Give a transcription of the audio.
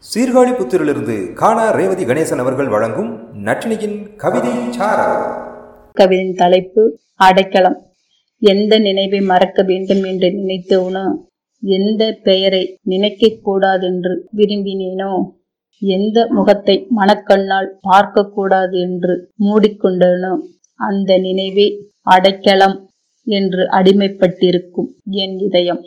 சீர்காழி புத்திரிலிருந்து காணா ரேவதி கணேசன் அவர்கள் வழங்கும் நட்டினியின் கவிதை கவிதையின் தலைப்பு அடைக்கலம். எந்த நினைவை மறக்க வேண்டும் என்று நினைத்தோனோ? எந்த பெயரை நினைக்க கூடாதென்று விரும்பினேனோ? எந்த முகத்தை மனக்கண்ணால் பார்க்க கூடாது என்று மூடிக்கொண்டேனோ? அந்த நினைவே அடைக்கலம் என்று அடிமைப்பட்டிருக்கும் என் இதயம்.